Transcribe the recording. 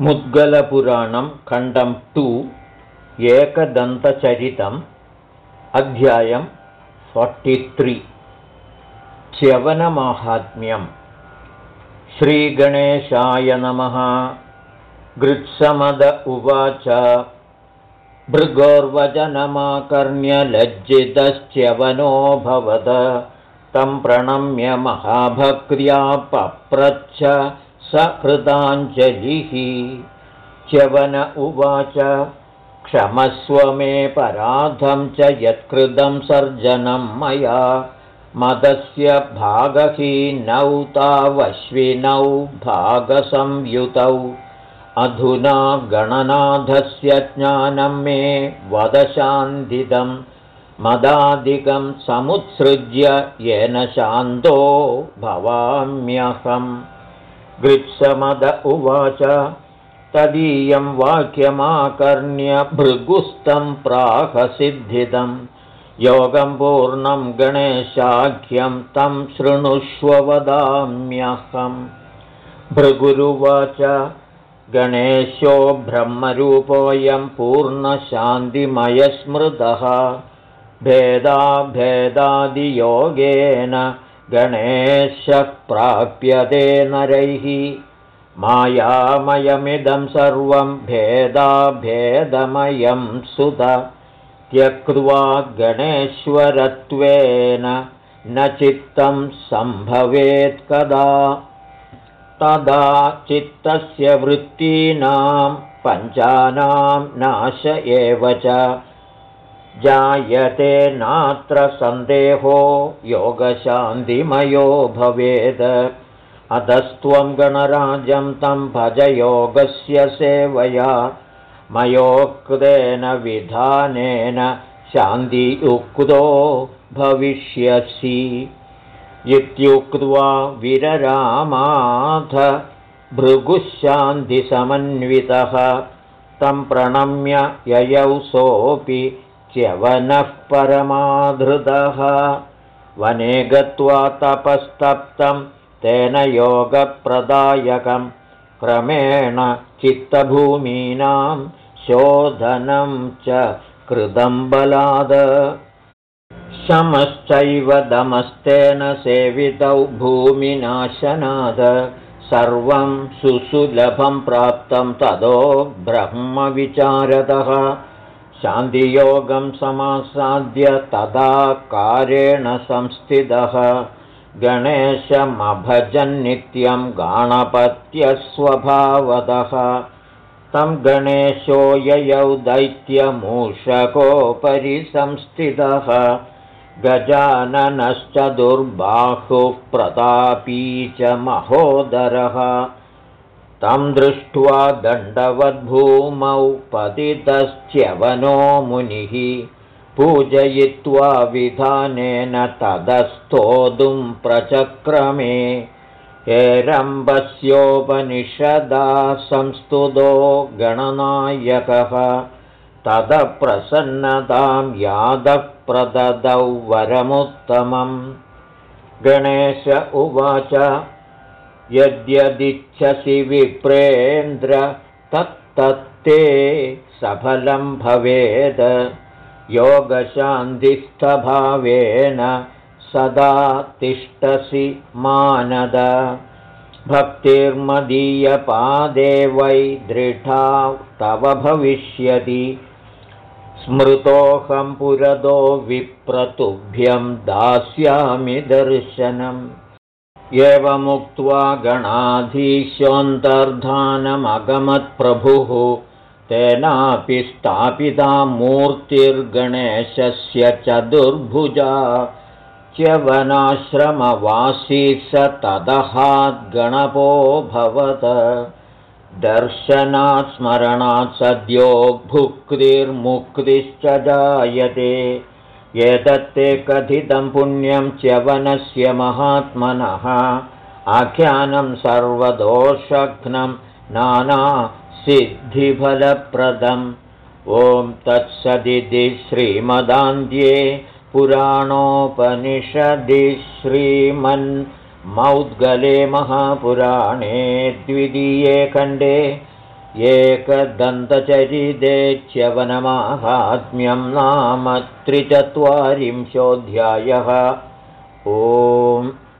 मुद्गलपुराणं खण्डं टु एकदन्तचरितम् अध्यायं फोर्टित्रि च्यवनमाहात्म्यं श्रीगणेशाय नमः। गृत्समद उवाच। भृगोर्वचनमाकर्ण्यलज्जितश्च्यवनोऽभवद तं प्रणम्य महाभक्र्या पप्रच्छ सकृताञ्जलिः। च्यवन उवाच क्षमस्व मे पराधं च यत्कृतं सर्जनं मया। मदस्य भागहीनौ तावश्विनौ भागसंयुतौ। अधुना गणनाथस्य ज्ञानं मे वदशान्दिदं मदादिकं समुत्सृज्य येन शान्तो भवाम्यहम् गृत्समद उवाच तदीयं वाक्यमाकर्ण्य भृगुस्तं प्राहसिद्धितं। योगं पूर्णं गणेशाख्यं तं शृणुष्व वदाम्यहम्। भृगुरुवाच गणेशो ब्रह्मरूपोऽयं पूर्णशान्तिमयस्मृतः। भेदाभेदादियोगेन गणेशः प्राप्यते नरैः। मायामयमिदं सर्वं भेदाभेदमयं सुत। त्यक्त्वा गणेश्वरत्वेन न चित्तं सम्भवेत् कदा। तदा चित्तस्य वृत्तीनां पञ्चानां नाश एव च जायते नात्र सन्देहो योगशान्तिमयो भवेद्। अधस्त्वं गणराजं तं भजयोगस्य सेवया। मयोक्तेन विधानेन शान्तियुक्तो भविष्यसि। इत्युक्त्वा विररामाथ भृगुशान्तिसमन्वितः। तं प्रणम्य ययौ सोऽपि च्यवनः परमाधृतः। वने गत्वा तपस्तप्तं तेन योगप्रदायकं। क्रमेण चित्तभूमीनां शोधनं च कृतं बलाद। शमश्चैव दमस्तेन सेवितौ भूमिनाशनाद। सर्वं सुसुलभं प्राप्तं तदो ब्रह्मविचारदः शान्तियोगं समासाद्य तदा कारेण संस्थितः। गणेशमभजन्नित्यं गाणपत्यस्वभावदः। तं गणेशो ययौ दैत्यमूषकोपरि संस्थितः। गजाननश्च दुर्बाहुः प्रतापी च महोदरः तं दृष्ट्वा दण्डवद्भूमौ पतितश्च्यवनो मुनिः। पूजयित्वा विधानेन तदस्तोदुं प्रचक्रमे। हेरम्बस्योपनिषदा संस्तुतो गणनायकः। तदप्रसन्नतां यादः प्रददौ वरमुत्तमम्। गणेश उवाच यद्यदिच्छसि विप्रेन्द्र तत्तत्ते सफलं भवेद्। योगशान्तिस्थभावेन सदा तिष्ठसि मानद। भक्तिर्मदीयपादे वै दृढा तव भविष्यति। स्मृतोऽहं पुरदो विप्रतुभ्यं दास्यामि दर्शनम् एवमुक्त्वा गणाधीशोऽन्तर्धानमगमत्प्रभुः तेनापि स्थापिता मूर्तिर्गणेशस्य चतुर्भुजा। च्यवनाश्रमवासी स तदहाद्गणपोऽभवत् दर्शनात् स्मरणात् सद्यो भुक्तिर्मुक्तिश्च जायते एतत्ते कथितं पुण्यं च्यवनस्य महात्मनः। आख्यानं सर्वदोषघ्नं नानासिद्धिफलप्रदम्। ॐ तत्सदिति श्रीमदान्ध्ये पुराणोपनिषदि श्रीमन्मौद्गले महापुराणे द्वितीये खण्डे एकदन्तचरिते च्यवनमाहात्म्यं नाम त्रिचत्वारिंशोऽध्यायः। ओम्